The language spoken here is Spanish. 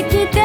aquí